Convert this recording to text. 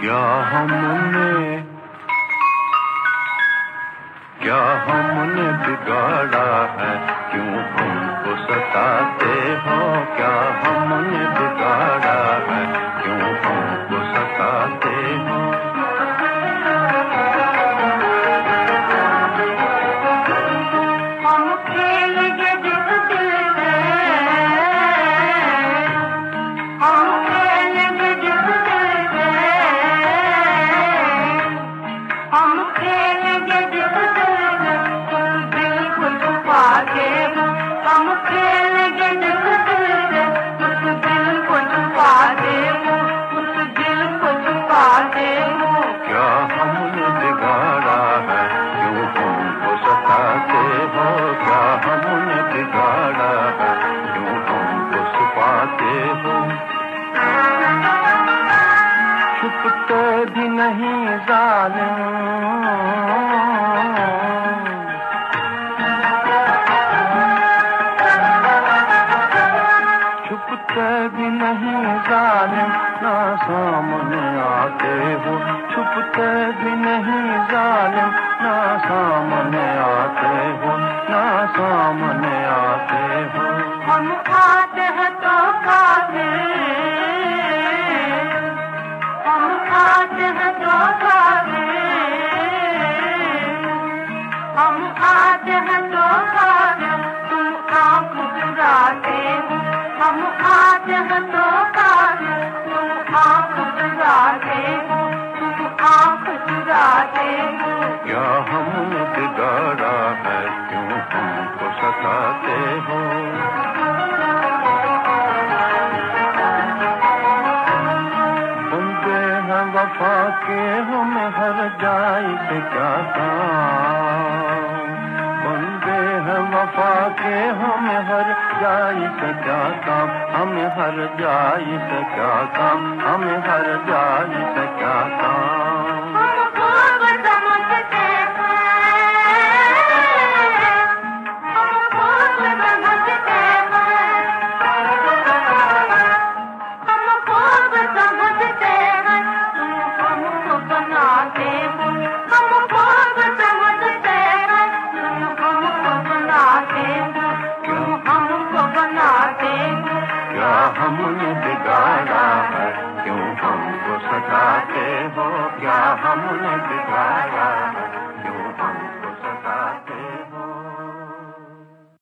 क्या हमने क्या हमने बिगाड़ा है? क्यों हमको सताते हो? छुपते भी नहीं जालिम ना सामने आते हो। छुपते भी नहीं जालिम ना सामने चुराते हम खाते हैं तो खाते तुम आँख हो, तुम आँख हो। क्या हमने बिगाड़ा है, क्यों हमको सताते हो? वफा के हमें हर से क्या काम। वफा के हम हर जाई से क्या काम हम हर जाय से क्या काम हम हर जाई से क्या काम बिगाड़ा है। क्यों हमको सताते हो? क्या हमने बिगाड़ा